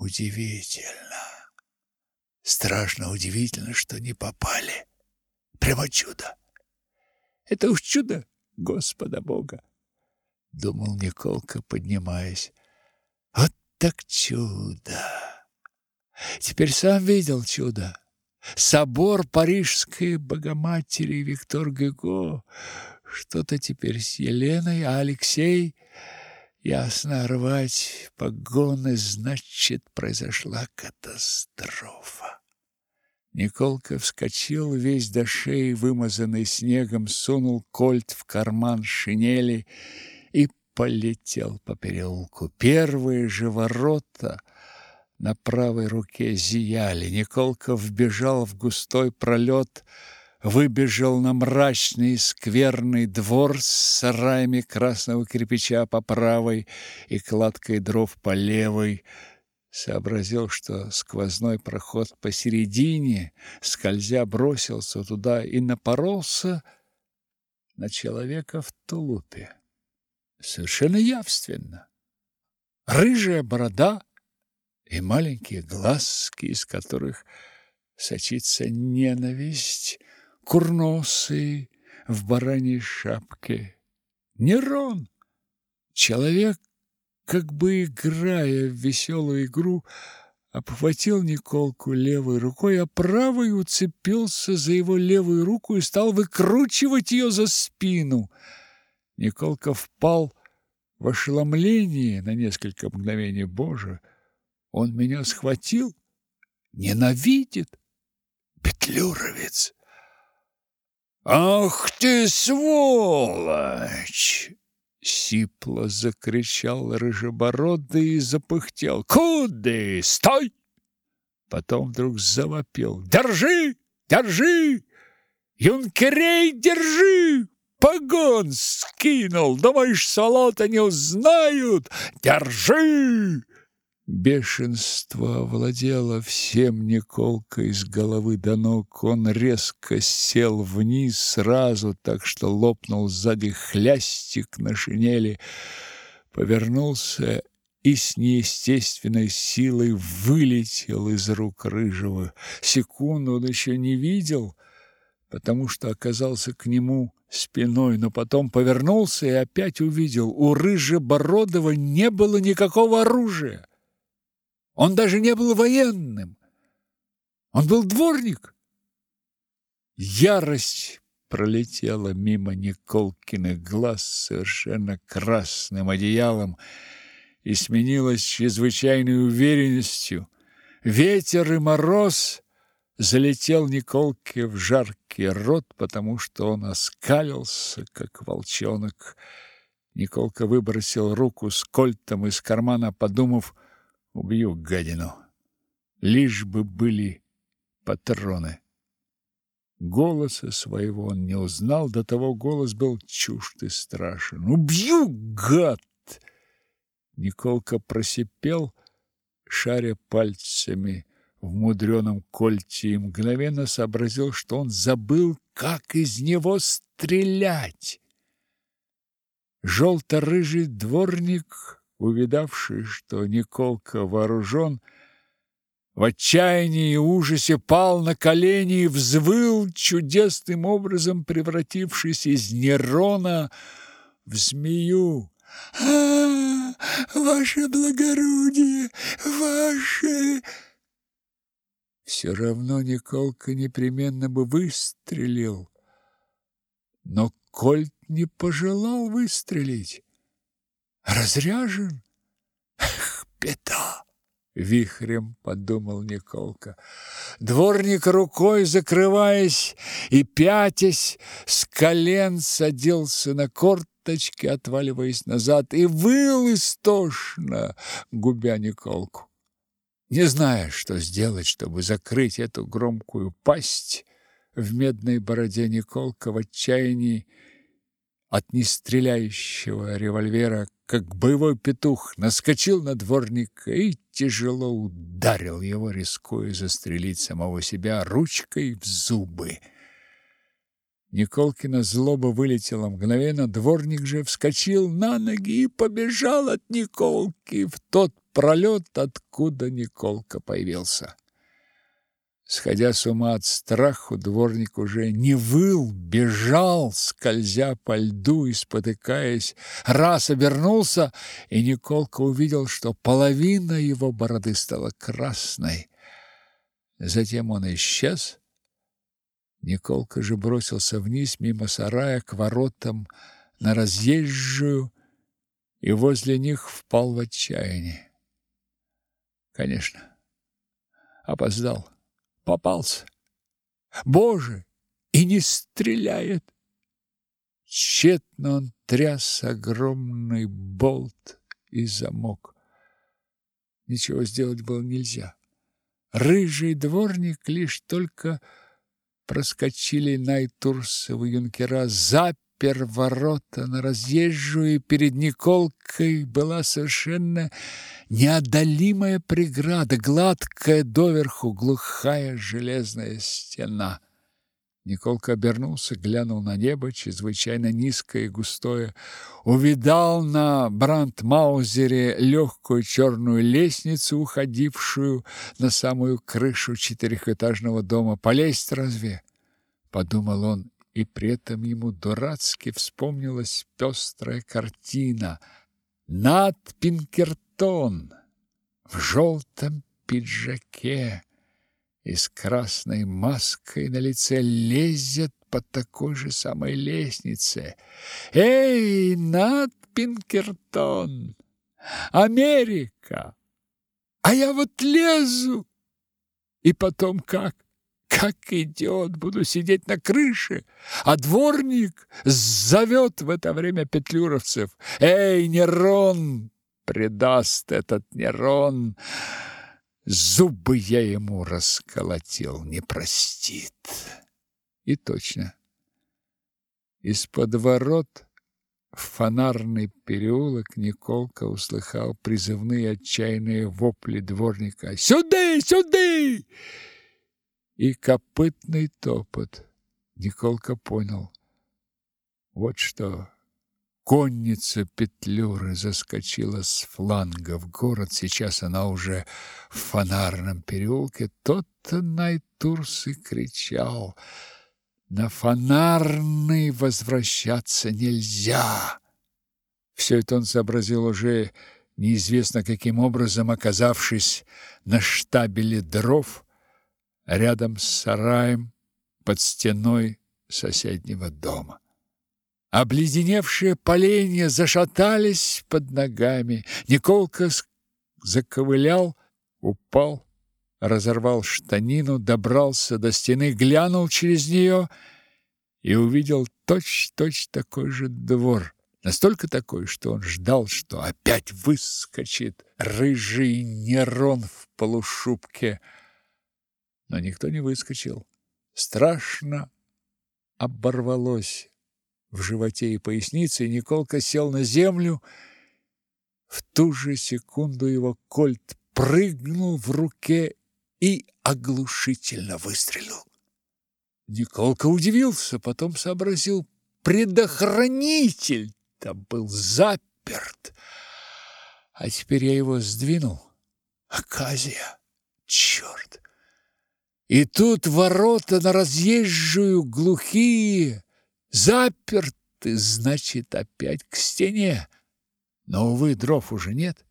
Удивительно. Страшно удивительно, что не попали. Прямо чудо. Это уж чудо Господа Бога, думал Николка, поднимаясь. Вот так чудо. Теперь сам видел чудо. Собор Парижской Богоматери Виктор Гюго. Что-то теперь с Еленой, а Алексей... Ясно, рвать погоны, значит, произошла катастрофа. Николка вскочил, весь до шеи, вымазанный снегом, сунул кольт в карман шинели и полетел по переулку. Первые же ворота на правой руке зияли. Николка вбежал в густой пролет, выбежал на мрачный скверный двор с сараями красного кирпича по правой и кладкой дров по левой, сообразил, что сквозной проход посередине, скользя бросился туда и напоролся на человека в тулупе. Совершенно явственно. Рыжая борода и маленькие глазки, из которых сочится ненависть, курносый в бараньей шапке. Нерон, человек, как бы играя в веселую игру, обхватил Николку левой рукой, а правой уцепился за его левую руку и стал выкручивать ее за спину. Николка впал в ошеломление на несколько мгновений. Боже, он меня схватил? Ненавидит? Петлюровец! «Ах ты, сволочь!» Сипло закричал рыжебородый и запыхтел. «Куды? Стой!» Потом вдруг завопил. «Держи! Держи! Юнкерей, держи! Погон скинул! Думаешь, салата не узнают? Держи!» Бешенство овладело всем Николка из головы до ног. Он резко сел вниз сразу, так что лопнул сзади хлястик на шинели, повернулся и с неестественной силой вылетел из рук рыжего. Секунду он еще не видел, потому что оказался к нему спиной, но потом повернулся и опять увидел, у рыжебородого не было никакого оружия. Он даже не был военным. Он был дворник. Ярость пролетела мимо Николкиных глаз совершенно красным одеялом и сменилась чрезвычайной уверенностью. Ветер и мороз залетел Николке в жаркий рот, потому что он оскалился, как волчонок. Николка выбросил руку с кольтом из кармана, подумав, Убью гадину. Лишь бы были патроны. Голоса своего он не узнал, до того голос был чужд и страшен. «Убью, гад!» Николка просипел, шаря пальцами в мудреном кольте, и мгновенно сообразил, что он забыл, как из него стрелять. Желто-рыжий дворник увидавший, что Николка вооружен, в отчаянии и ужасе пал на колени и взвыл, чудесным образом превратившись из Нерона в змею. «А, ваше благородие, ваше...» Все равно Николка непременно бы выстрелил, но Кольт не пожелал выстрелить разряжен. Эх, беда! Вихрем подумал Николка. Дворник рукой закрываясь и пятясь с колен садился на корточки, отваливаясь назад, и выл истошно, губя Николку. Не зная, что сделать, чтобы закрыть эту громкую пасть, в медной бороде Николка в отчаянии от нестреляющего револьвера как боевой петух, наскочил на дворника и тяжело ударил его, рискуя застрелить самого себя ручкой в зубы. Николкина злоба вылетела мгновенно, дворник же вскочил на ноги и побежал от Николки в тот пролет, откуда Николка появился. Сходя с ума от страху, дворник уже не выл, бежал, скользя по льду и спотыкаясь. Раз обернулся, и Николка увидел, что половина его бороды стала красной. Затем он исчез. Николка же бросился вниз мимо сарая к воротам на разъезжую и возле них впал в отчаяние. Конечно, опоздал попался. Боже, и не стреляет. Тщетно он тряс огромный болт и замок. Ничего сделать было нельзя. Рыжий дворник лишь только проскочили Найтурсовы юнкера, запер ворота на разъезжую, и перед Николкой была совершенно неодолимая преграда, гладкая доверху глухая железная стена. Николка обернулся, глянул на небо, чрезвычайно низкое и густое, увидал на Брандмаузере легкую черную лестницу, уходившую на самую крышу четырехэтажного дома. «Полезть разве?» — подумал он, и при этом ему дурацки вспомнилась пестрая картина — над Пинкертон в желтом пиджаке и с красной маской на лице лезет по такой же самой лестнице. Эй, над Пинкертон! Америка! А я вот лезу! И потом как? Как идет, буду сидеть на крыше, а дворник зовет в это время петлюровцев. «Эй, Нерон!» предаст этот Нерон, зубы я ему расколотил, не простит. И точно. Из-под ворот в фонарный переулок Николка услыхал призывные отчаянные вопли дворника. «Сюды! Сюды!» И копытный топот. Николка понял. Вот что конница Петлюры заскочила с фланга в город. Сейчас она уже в фонарном переулке. Тот-то Найтурс и кричал. На фонарный возвращаться нельзя. Все это он сообразил уже неизвестно каким образом, оказавшись на штабеле дров, рядом с сараем под стеной соседнего дома. Обледеневшие поленья зашатались под ногами. Николка заковылял, упал, разорвал штанину, добрался до стены, глянул через нее и увидел точь-точь такой же двор. Настолько такой, что он ждал, что опять выскочит рыжий Нерон в полушубке, но никто не выскочил. Страшно оборвалось в животе и пояснице, и Николка сел на землю. В ту же секунду его кольт прыгнул в руке и оглушительно выстрелил. Николка удивился, потом сообразил, предохранитель-то был заперт. А теперь я его сдвинул. Аказия, черт! И тут ворота на разъезжую глухие, заперты, значит, опять к стене. Но, увы, дров уже нет.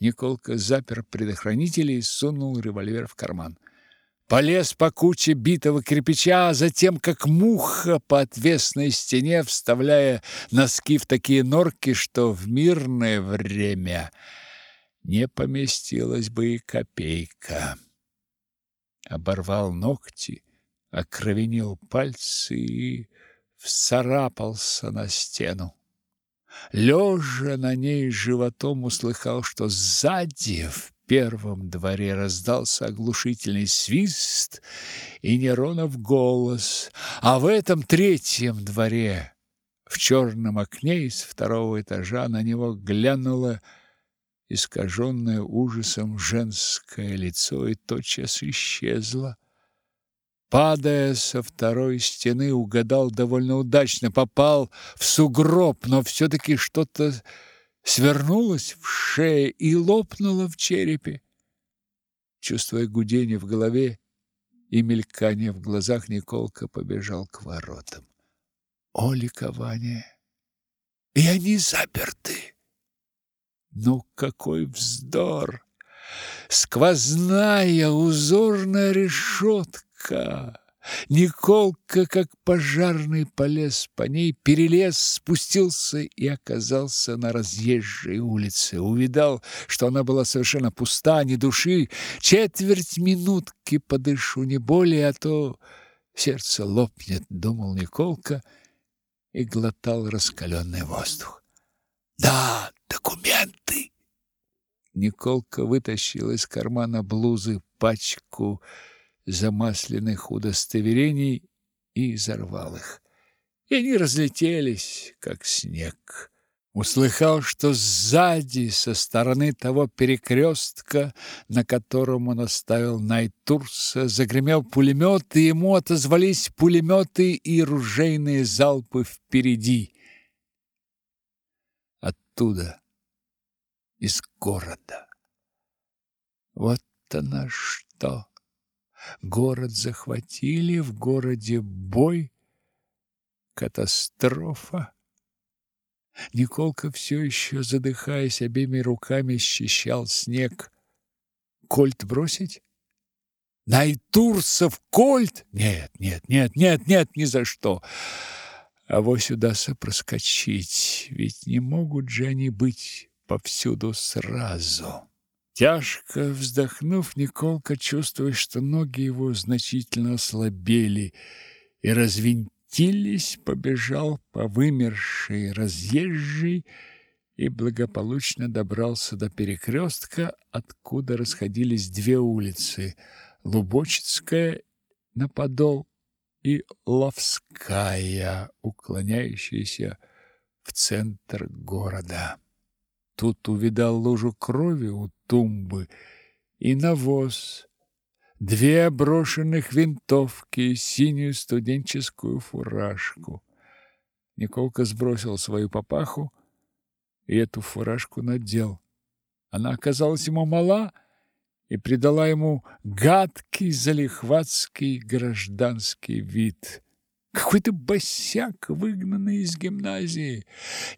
Николка запер предохранители и сунул револьвер в карман. Полез по куче битого кирпича, а затем, как муха по отвесной стене, вставляя носки в такие норки, что в мирное время не поместилась бы и копейка оборвал ногти, окровенил пальцы и всарапался на стену. Лежа на ней животом услыхал, что сзади в первом дворе раздался оглушительный свист и Неронов голос, а в этом третьем дворе в черном окне из второго этажа на него глянула искаженное ужасом женское лицо и тотчас исчезло. Падая со второй стены, угадал довольно удачно, попал в сугроб, но все-таки что-то свернулась в шее и лопнула в черепе. Чувствуя гудение в голове и мелькание в глазах, Николка побежал к воротам. О, ликование! И они заперты! Ну, какой вздор! Сквозная узорная решетка! Николка, как пожарный, полез по ней, перелез, спустился и оказался на разъезжей улице. Увидал, что она была совершенно пуста, ни души. Четверть минутки подышу, не более, а то сердце лопнет, думал Николка и глотал раскаленный воздух. Да, документы. Николка вытащил из кармана блузы пачку замасленных удостоверений и взорвал их. И они разлетелись, как снег. Услыхал, что сзади, со стороны того перекрестка, на котором он оставил Найтурса, загремел пулемет, и ему отозвались пулеметы и ружейные залпы впереди. Оттуда, из города. Вот она что! Город захватили, в городе бой, катастрофа. Николка все еще, задыхаясь, обеими руками счищал снег. Кольт бросить? Найтурсов кольт? Нет, нет, нет, нет, нет, ни за что. А вот сюда проскочить, ведь не могут же они быть повсюду сразу. Тяжко вздохнув, Николка, чувствуя, что ноги его значительно ослабели и развинтились, побежал по вымершей разъезжей и благополучно добрался до перекрестка, откуда расходились две улицы – Лубочицкая на Подол и Ловская, уклоняющаяся в центр города. Тут увидал лужу крови у тумбы и навоз, две брошенных винтовки, синюю студенческую фуражку. Николка сбросил свою папаху и эту фуражку надел. Она оказалась ему мала и придала ему гадкий залихватский гражданский вид. Какой-то босяк, выгнанный из гимназии.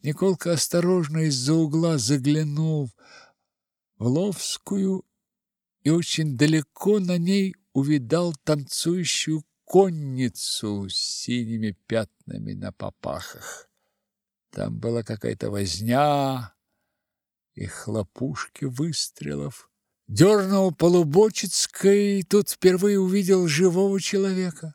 Николка осторожно из-за угла заглянул в Ловскую и очень далеко на ней увидал танцующую конницу с синими пятнами на попахах. Там была какая-то возня и хлопушки выстрелов. Дернул полубочицкой и тут впервые увидел живого человека.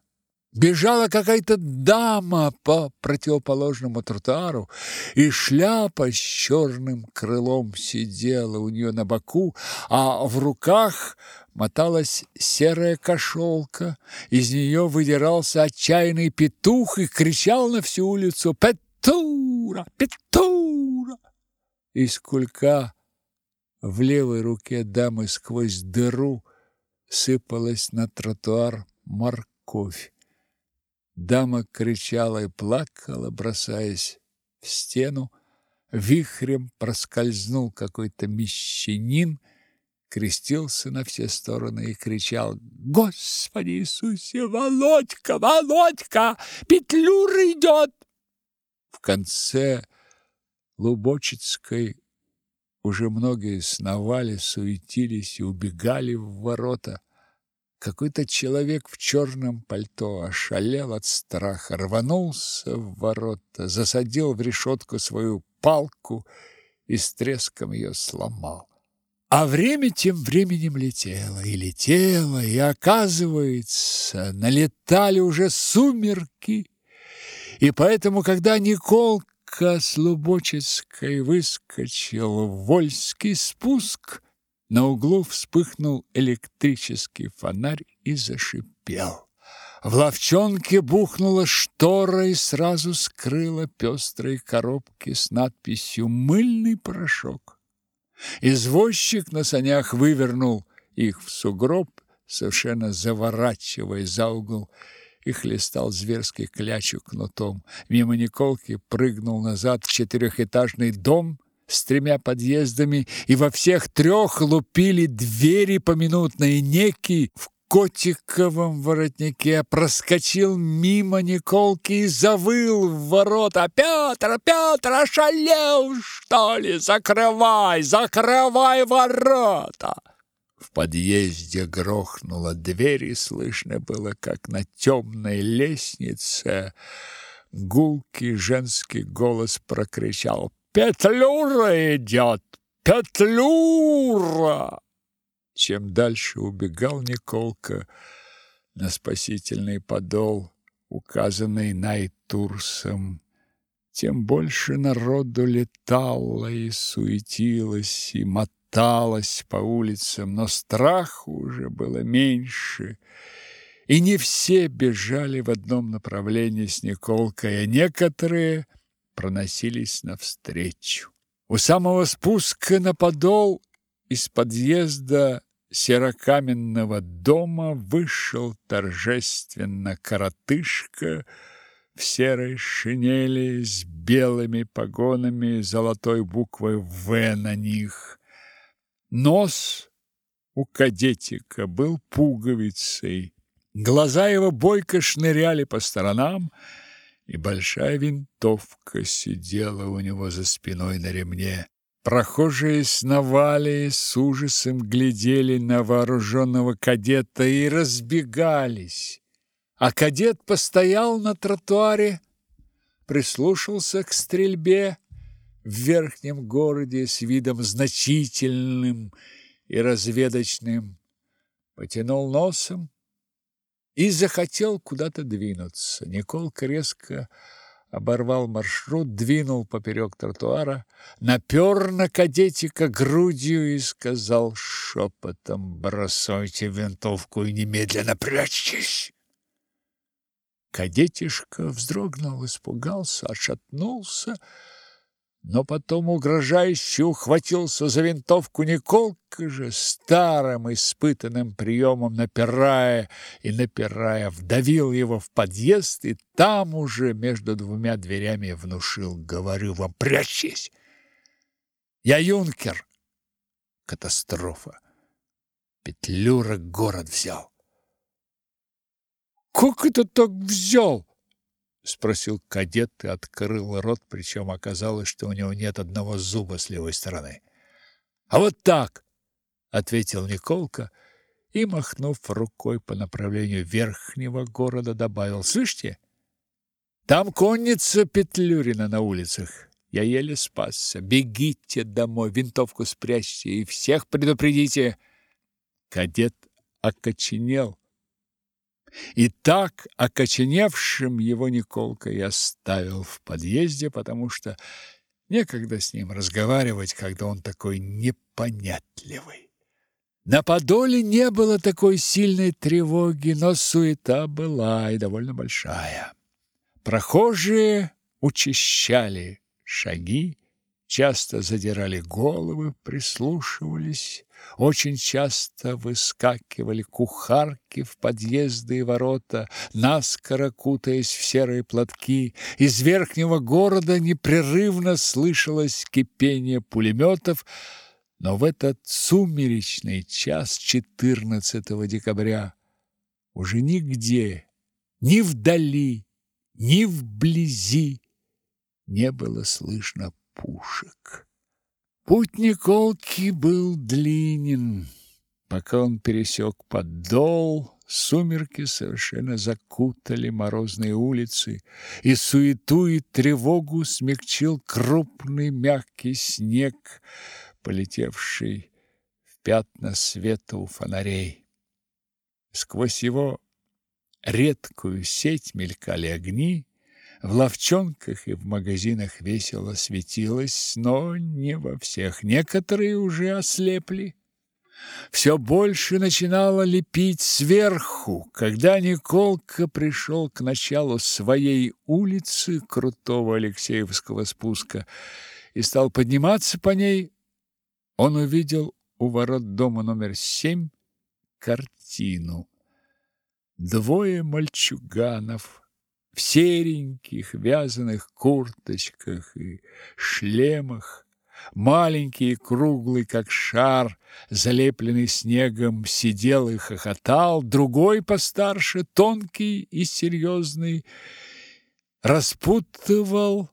Бежала какая-то дама по противоположному тротуару, и шляпа с черным крылом сидела у нее на боку, а в руках моталась серая кошелка. Из нее выдирался отчаянный петух и кричал на всю улицу «Петура! Петура!» Из кулька в левой руке дамы сквозь дыру сыпалась на тротуар морковь. Дама кричала и плакала, бросаясь в стену. Вихрем проскользнул какой-то мещанин, крестился на все стороны и кричал «Господи Иисусе, Володька, Володька, Петлюра идет!» В конце Лубочицкой уже многие сновали, суетились и убегали в ворота. Какой-то человек в черном пальто ошалел от страха, рванулся в ворота, засадил в решетку свою палку и с треском ее сломал. А время тем временем летело и летело, и, оказывается, налетали уже сумерки, и поэтому, когда Николка с Лубочицкой выскочил Вольский спуск, на углу вспыхнул электрический фонарь и зашипел. В ловчонке бухнула штора и сразу скрыла пестрые коробки с надписью «Мыльный порошок». Извозчик на санях вывернул их в сугроб, совершенно заворачивая за угол, и хлестал зверский клячу кнутом. Мимо Николки прыгнул назад в четырехэтажный дом с тремя подъездами, и во всех трех лупили двери поминутно, и некий в котиковом воротнике проскочил мимо Николки и завыл в ворота. «Петр, Петр, ошалел, что ли? Закрывай, закрывай ворота!» Подъезде грохнула дверь, и слышно было, как на темной лестнице гулкий женский голос прокричал «Петлюра идет! Петлюра!» Чем дальше убегал Николка на спасительный подол, указанный Найтурсом, тем больше народу летало и суетилось, и моталось по улицам, но страху уже было меньше, и не все бежали в одном направлении с Николкой, а некоторые проносились навстречу. У самого спуска на подол из подъезда серокаменного дома вышел торжественно коротышка в серой шинели с белыми погонами и золотой буквой «В» на них. Нос у кадетика был пуговицей, глаза его бойко шныряли по сторонам, и большая винтовка сидела у него за спиной на ремне. Прохожие сновали, с ужасом глядели на вооруженного кадета и разбегались. А кадет постоял на тротуаре, прислушался к стрельбе в верхнем городе с видом значительным и разведочным, потянул носом и захотел куда-то двинуться. Николка резко оборвал маршрут, двинул поперек тротуара, напер на кадетика грудью и сказал шепотом «Бросайте винтовку и немедленно прячьтесь!» Кадетишка вздрогнул, испугался, отшатнулся, но потом угрожающе ухватился за винтовку Николка же, старым испытанным приемом напирая и напирая, вдавил его в подъезд и там уже между двумя дверями внушил, говорю вам, прячьтесь! Я юнкер! Катастрофа! Петлюра город взял. Как это так взял? Спросил кадет и открыл рот, причем оказалось, что у него нет одного зуба с левой стороны. А вот так, ответил Николка и махнув рукой по направлению верхнего города, добавил: "Слышите? Там конница Петлюрина на улицах. Я еле спасся. Бегите домой, винтовку спрячьте и всех предупредите". Кадет окоченел и так окоченевшим его Николка и оставил в подъезде, потому что некогда с ним разговаривать, когда он такой непонятливый. На Подоле не было такой сильной тревоги, но суета была и довольно большая. Прохожие учащали шаги, часто задирали головы, прислушивались. Очень часто выскакивали кухарки в подъезды и ворота, наскоро кутаясь в серые платки. Из верхнего города непрерывно слышалось кипение пулеметов, но в этот сумеречный час 14 декабря уже нигде, ни вдали, ни вблизи не было слышно пушек. Путь Николки был длинен. Пока он пересек подол, сумерки совершенно закутали морозные улицы, и суету и тревогу смягчил крупный мягкий снег, полетевший в пятна света у фонарей. Сквозь его редкую сеть мелькали огни, в лавчонках и в магазинах весело светилось, но не во всех. Некоторые уже ослепли. Все больше начинало лепить сверху. Когда Николка пришел к началу своей улицы, крутого Алексеевского спуска, и стал подниматься по ней, он увидел у ворот дома номер семь картину. Двое мальчуганов в сереньких вязаных курточках и шлемах Маленький и круглый, как шар, залепленный снегом, сидел и хохотал. Другой постарше, тонкий и серьезный, распутывал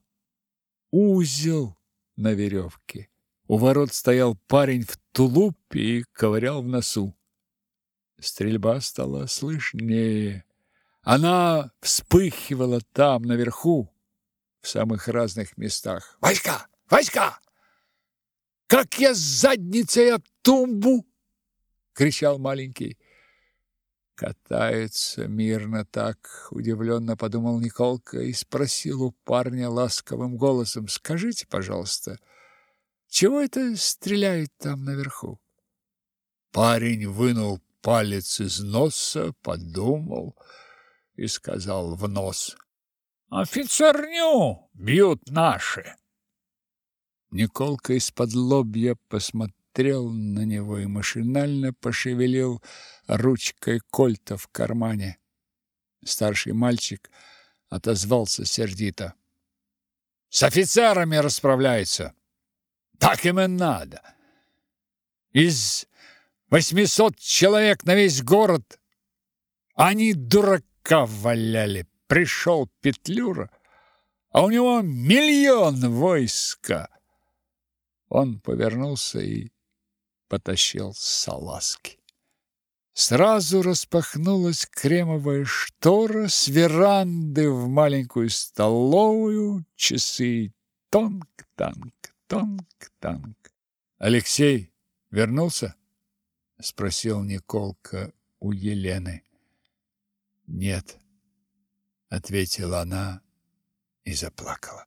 узел на веревке. У ворот стоял парень в тулупе и ковырял в носу. Стрельба стала слышнее. Она вспыхивала там, наверху, в самых разных местах. «Васька! Васька! Как я с задницей об тумбу!» — кричал маленький. Катается мирно так, удивленно подумал Николка и спросил у парня ласковым голосом: "Скажите, пожалуйста, чего это стреляет там наверху?" Парень вынул палец из носа, подумал и сказал в нос: "Офицерню бьют наши". Николка из-под лобья посмотрел на него и машинально пошевелил ручкой кольта в кармане. Старший мальчик отозвался сердито. «С офицерами расправляется. Так им и надо. Из восьмисот человек на весь город они дурака валяли. Пришел Петлюра, а у него миллион войска». Он повернулся и потащил салазки. Сразу распахнулась кремовая штора с веранды в маленькую столовую, часы тонк-танк, тонк-танк. Алексей вернулся? спросил Николка у Елены. Нет, ответила она и заплакала.